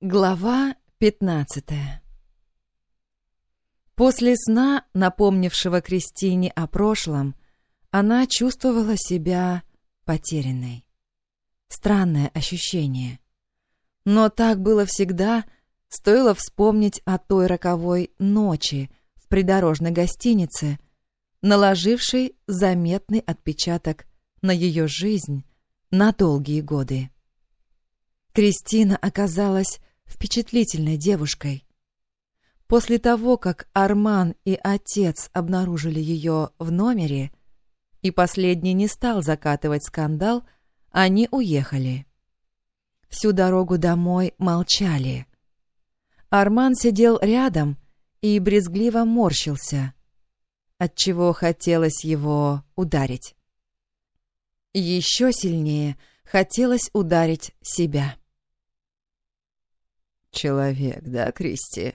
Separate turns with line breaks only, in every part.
Глава пятнадцатая После сна, напомнившего Кристине о прошлом, она чувствовала себя потерянной. Странное ощущение. Но так было всегда, стоило вспомнить о той роковой ночи в придорожной гостинице, наложившей заметный отпечаток на ее жизнь на долгие годы. Кристина оказалась впечатлительной девушкой. После того, как Арман и отец обнаружили ее в номере, и последний не стал закатывать скандал, они уехали. Всю дорогу домой молчали. Арман сидел рядом и брезгливо морщился, отчего хотелось его ударить. Еще сильнее хотелось ударить себя.
«Человек, да, Кристи?»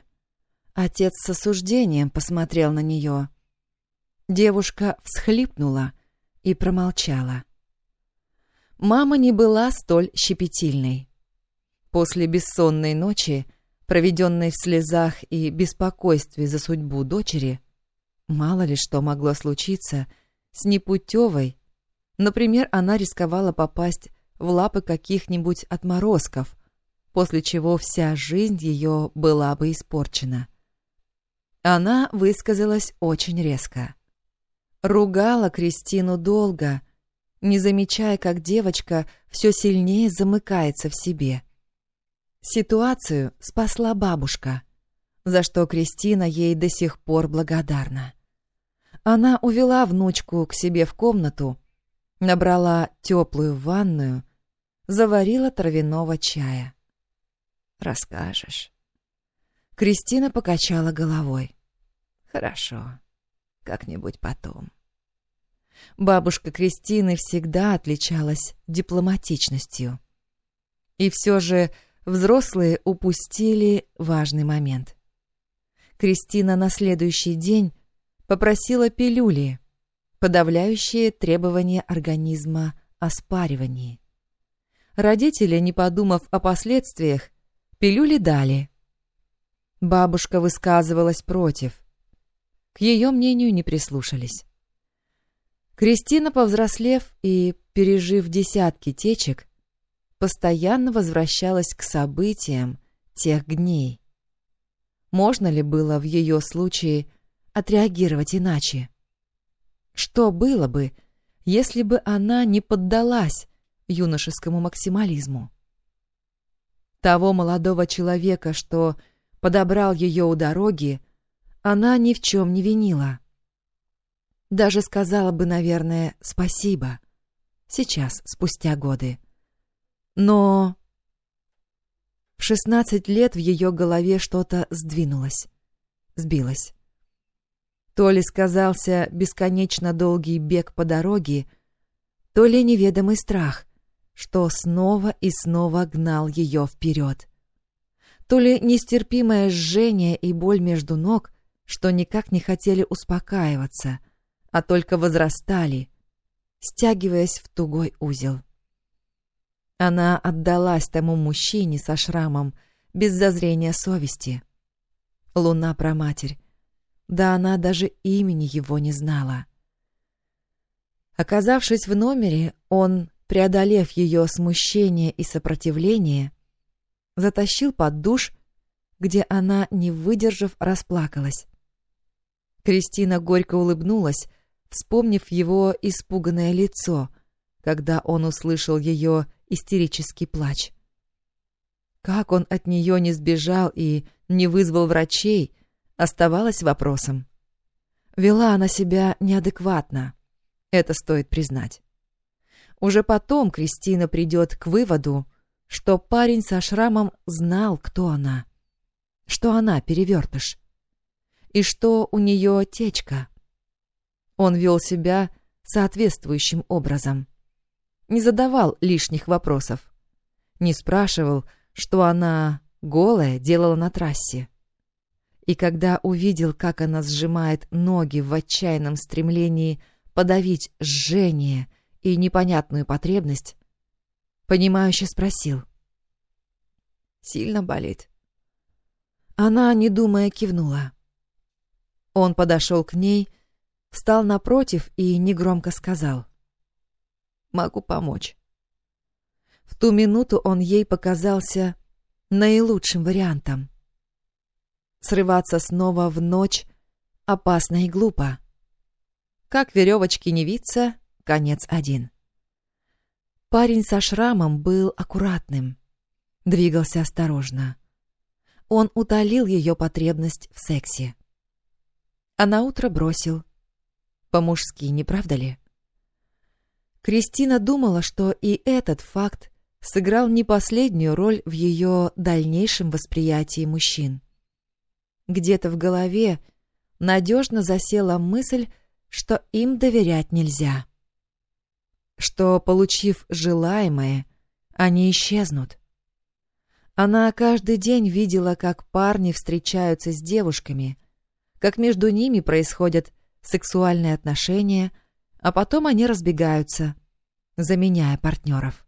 Отец с осуждением посмотрел на нее. Девушка всхлипнула и промолчала. Мама не была столь щепетильной. После бессонной ночи, проведенной в слезах и беспокойстве за судьбу дочери, мало ли что могло случиться с непутевой. Например, она рисковала попасть в лапы каких-нибудь отморозков, после чего вся жизнь ее была бы испорчена. Она высказалась очень резко. Ругала Кристину долго, не замечая, как девочка все сильнее замыкается в себе. Ситуацию спасла бабушка, за что Кристина ей до сих пор благодарна. Она увела внучку к себе в комнату, набрала теплую ванную, заварила травяного чая.
Расскажешь.
Кристина покачала головой.
Хорошо. Как-нибудь потом.
Бабушка Кристины всегда отличалась дипломатичностью. И все же взрослые упустили важный момент. Кристина на следующий день попросила пилюли, подавляющие требования организма о спаривании. Родители, не подумав о последствиях, Пилюли дали. Бабушка высказывалась против. К ее мнению не прислушались. Кристина, повзрослев и пережив десятки течек, постоянно возвращалась к событиям тех дней. Можно ли было в ее случае отреагировать иначе? Что было бы, если бы она не поддалась юношескому максимализму? Того молодого человека, что подобрал ее у дороги, она ни в чем не винила. Даже сказала бы, наверное, спасибо. Сейчас, спустя годы. Но... В шестнадцать лет в ее голове что-то сдвинулось, сбилось. То ли сказался бесконечно долгий бег по дороге, то ли неведомый страх, что снова и снова гнал ее вперед. То ли нестерпимое жжение и боль между ног, что никак не хотели успокаиваться, а только возрастали, стягиваясь в тугой узел. Она отдалась тому мужчине со шрамом без зазрения совести. Луна про матерь. Да она даже имени его не знала. Оказавшись в номере, он преодолев ее смущение и сопротивление, затащил под душ, где она, не выдержав, расплакалась. Кристина горько улыбнулась, вспомнив его испуганное лицо, когда он услышал ее истерический плач. Как он от нее не сбежал и не вызвал врачей, оставалось вопросом. Вела она себя неадекватно, это стоит признать. Уже потом Кристина придет к выводу, что парень со шрамом знал, кто она, что она перевертыш, и что у нее течка. Он вел себя соответствующим образом. Не задавал лишних вопросов. Не спрашивал, что она голая делала на трассе. И когда увидел, как она сжимает ноги в отчаянном стремлении подавить жжение и непонятную потребность, понимающе спросил.
Сильно болит?»
Она, не думая, кивнула. Он подошел к ней, встал напротив и негромко сказал. «Могу помочь». В ту минуту он ей показался наилучшим вариантом. Срываться снова в ночь опасно и глупо. Как веревочки не виться, конец один. Парень со шрамом был аккуратным, двигался осторожно. Он утолил ее потребность в сексе. А на утро бросил. По-мужски, не правда ли? Кристина думала, что и этот факт сыграл не последнюю роль в ее дальнейшем восприятии мужчин. Где-то в голове надежно засела мысль, что им доверять нельзя. Что, получив желаемое, они исчезнут. Она каждый день видела, как парни встречаются с девушками, как между ними происходят сексуальные отношения, а потом они разбегаются, заменяя партнеров.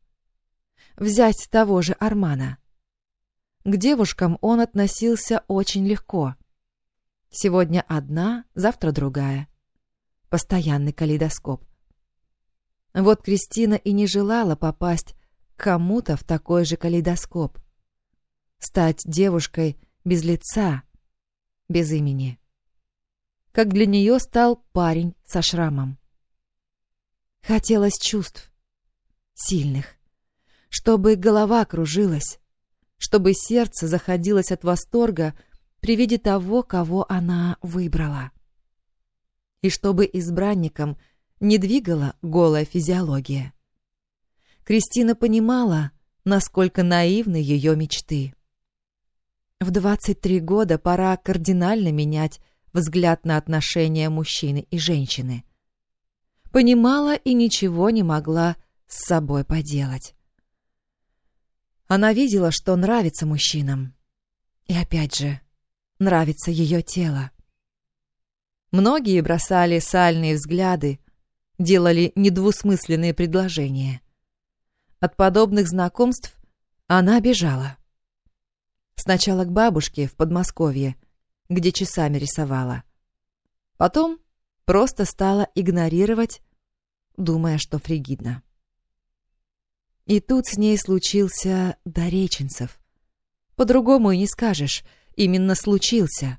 Взять того же Армана. К девушкам он относился очень легко. Сегодня одна, завтра другая. Постоянный калейдоскоп. Вот Кристина и не желала попасть кому-то в такой же калейдоскоп. Стать девушкой без лица, без имени. Как для нее стал парень со шрамом. Хотелось чувств. Сильных чтобы голова кружилась, чтобы сердце заходилось от восторга при виде того, кого она выбрала. И чтобы избранником не двигала голая физиология. Кристина понимала, насколько наивны ее мечты. В 23 года пора кардинально менять взгляд на отношения мужчины и женщины. Понимала и ничего не могла с собой поделать. Она видела, что нравится мужчинам. И опять же, нравится ее тело. Многие бросали сальные взгляды, делали недвусмысленные предложения. От подобных знакомств она бежала. Сначала к бабушке в Подмосковье, где часами рисовала. Потом просто стала игнорировать, думая, что фригидно. И тут с ней случился Дореченцев. По-другому и не скажешь, именно случился.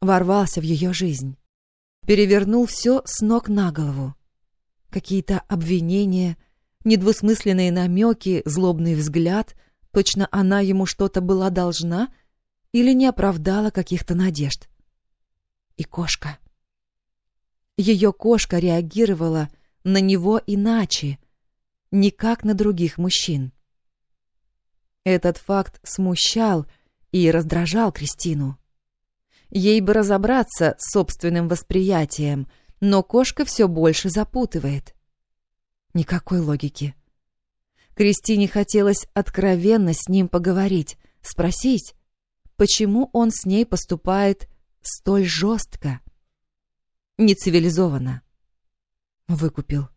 Ворвался в ее жизнь. Перевернул все с ног на голову. Какие-то обвинения, недвусмысленные намеки, злобный взгляд. Точно она ему что-то была должна или не оправдала каких-то надежд. И кошка. Ее кошка реагировала на него иначе — не как на других мужчин. Этот факт смущал и раздражал Кристину. Ей бы разобраться с собственным восприятием, но кошка все больше запутывает. Никакой логики. Кристине хотелось откровенно с ним поговорить, спросить, почему он с ней поступает столь жестко, нецивилизованно. Выкупил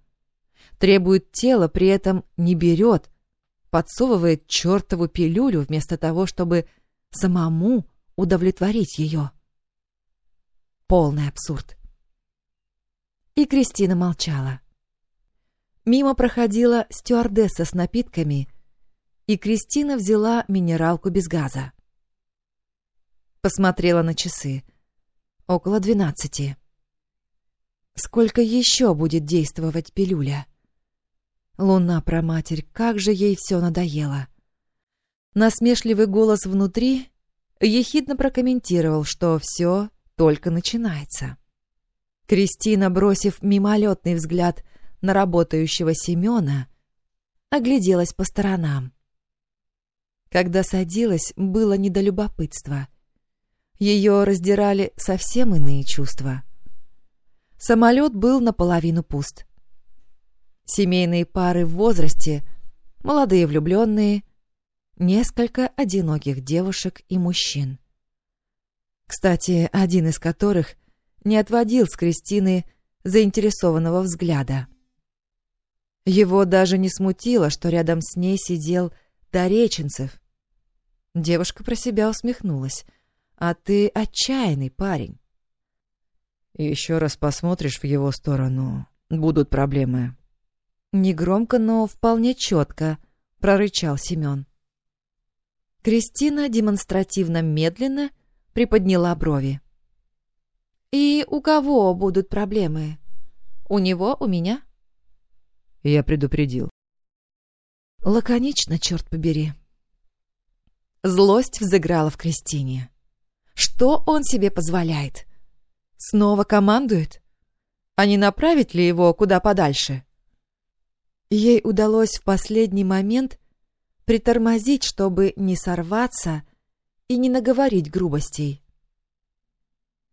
требует тела, при этом не берет, подсовывает чертову пилюлю вместо того, чтобы самому удовлетворить ее. Полный абсурд. И Кристина молчала. Мимо проходила стюардесса с напитками, и Кристина взяла минералку без газа. Посмотрела на часы. Около двенадцати. Сколько еще будет действовать пилюля? Луна про матерь, как же ей все надоело. Насмешливый голос внутри ехидно прокомментировал, что все только начинается. Кристина, бросив мимолетный взгляд на работающего Семена, огляделась по сторонам. Когда садилась, было не до любопытства. Ее раздирали совсем иные чувства. Самолет был наполовину пуст. Семейные пары в возрасте, молодые влюбленные, несколько одиноких девушек и мужчин. Кстати, один из которых не отводил с Кристины заинтересованного взгляда. Его даже не смутило, что рядом с ней сидел Дореченцев, Девушка про себя усмехнулась. «А ты отчаянный парень».
«Еще раз посмотришь в его сторону, будут проблемы».
Негромко, но вполне четко прорычал Семен. Кристина демонстративно медленно приподняла брови. «И у кого будут проблемы? У него, у меня?»
Я предупредил.
Лаконично, черт побери. Злость взыграла в Кристине. Что он себе позволяет? Снова командует? А не направить ли его куда подальше? Ей удалось в последний момент притормозить, чтобы не сорваться и не наговорить грубостей.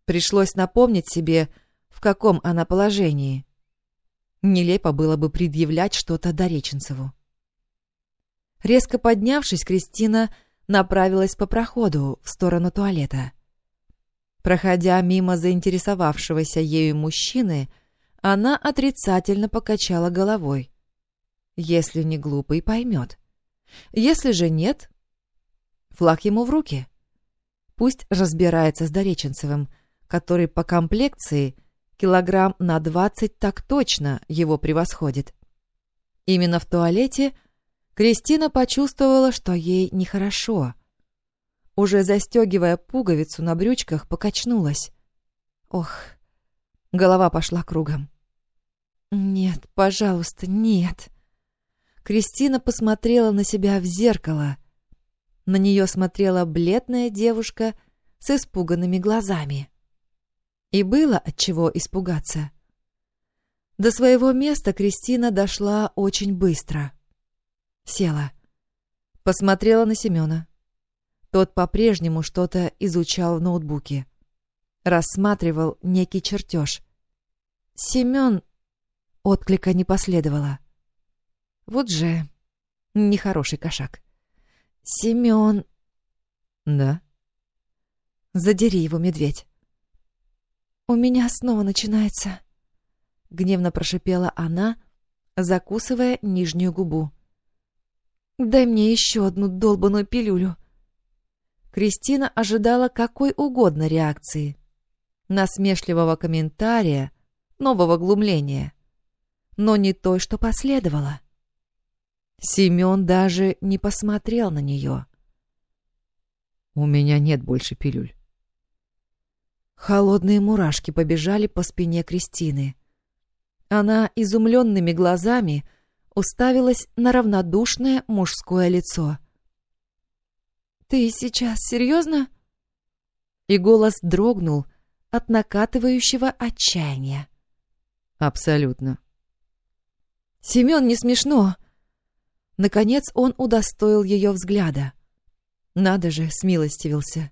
Пришлось напомнить себе, в каком она положении. Нелепо было бы предъявлять что-то Дореченцеву. Резко поднявшись, Кристина направилась по проходу в сторону туалета. Проходя мимо заинтересовавшегося ею мужчины, она отрицательно покачала головой. Если не глупый, поймет. Если же нет, флаг ему в руки. Пусть разбирается с Дореченцевым, который по комплекции килограмм на двадцать так точно его превосходит. Именно в туалете Кристина почувствовала, что ей нехорошо. Уже застегивая пуговицу на брючках, покачнулась. Ох, голова пошла кругом. «Нет, пожалуйста, нет!» Кристина посмотрела на себя в зеркало. На нее смотрела бледная девушка с испуганными глазами. И было от чего испугаться. До своего места Кристина дошла очень быстро. Села. Посмотрела на Семена. Тот по-прежнему что-то изучал в ноутбуке. Рассматривал некий чертеж. Семен... Отклика не последовало. Вот же нехороший кошак. Семен...
Да?
Задери его, медведь. «У меня снова начинается», — гневно прошипела она, закусывая нижнюю губу. «Дай мне еще одну долбаную пилюлю». Кристина ожидала какой угодно реакции. Насмешливого комментария, нового глумления. Но не той, что последовало. Семен даже не посмотрел на нее.
«У меня нет больше пилюль».
Холодные мурашки побежали по спине Кристины. Она изумленными глазами уставилась на равнодушное мужское лицо. «Ты сейчас серьезно?» И голос дрогнул от накатывающего отчаяния.
«Абсолютно».
«Семен, не смешно!» Наконец он удостоил ее взгляда. Надо же, смилостивился.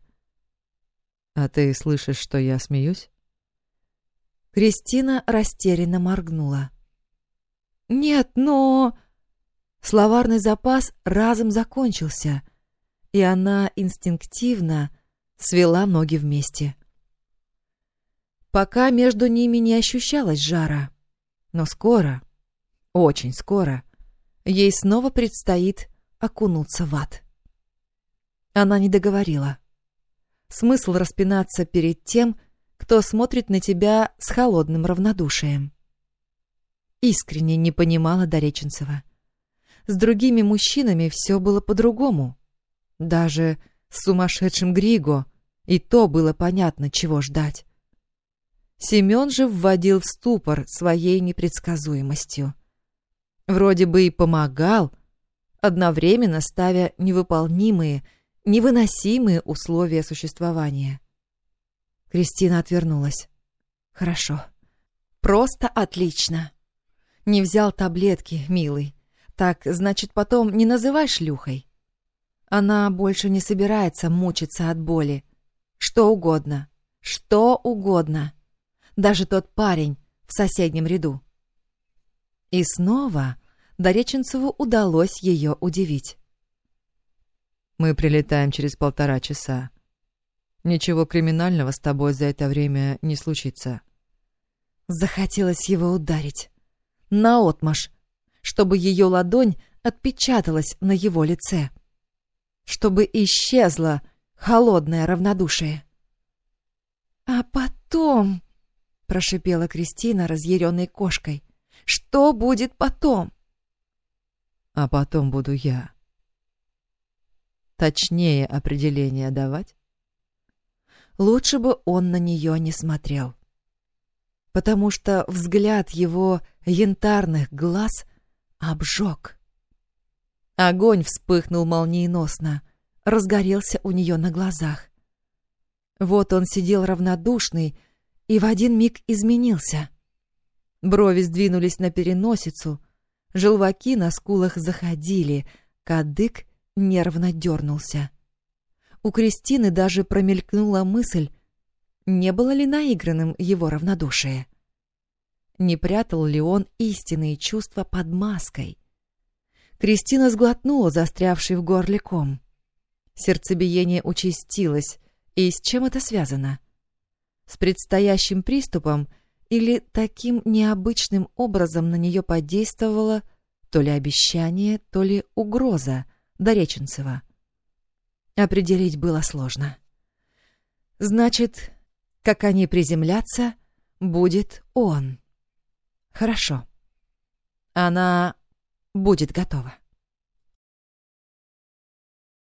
«А ты слышишь, что я смеюсь?»
Кристина растерянно моргнула. «Нет, но...» Словарный запас разом закончился, и она инстинктивно свела ноги вместе. Пока между ними не ощущалось жара, но скоро, очень скоро, ей снова предстоит окунуться в ад. Она не договорила. Смысл распинаться перед тем, кто смотрит на тебя с холодным равнодушием. Искренне не понимала Дореченцева. С другими мужчинами все было по-другому. Даже с сумасшедшим Григо и то было понятно, чего ждать. Семен же вводил в ступор своей непредсказуемостью. Вроде бы и помогал, одновременно ставя невыполнимые, невыносимые условия существования. Кристина отвернулась. «Хорошо. Просто отлично. Не взял таблетки, милый. Так, значит, потом не называй шлюхой. Она больше не собирается мучиться от боли. Что угодно. Что угодно. Даже тот парень в соседнем ряду». И снова Дореченцеву удалось ее удивить.
Мы прилетаем через полтора часа. Ничего криминального с тобой за это время не случится.
Захотелось его ударить. Наотмашь, чтобы ее ладонь отпечаталась на его лице. чтобы исчезло холодное равнодушие. «А потом...» — прошипела Кристина, разъяренной кошкой. «Что будет потом?»
«А потом буду я». Точнее определение давать?
Лучше бы он на нее не смотрел. Потому что взгляд его янтарных глаз обжег. Огонь вспыхнул молниеносно, разгорелся у нее на глазах. Вот он сидел равнодушный и в один миг изменился. Брови сдвинулись на переносицу, желваки на скулах заходили, кадык нервно дернулся. У Кристины даже промелькнула мысль, не было ли наигранным его равнодушие. Не прятал ли он истинные чувства под маской? Кристина сглотнула застрявший в горле ком. Сердцебиение участилось, и с чем это связано? С предстоящим приступом или таким необычным образом на нее подействовало то ли обещание, то ли угроза Дореченцева? Определить было сложно. Значит, как они приземлятся, будет он. Хорошо. Она будет готова.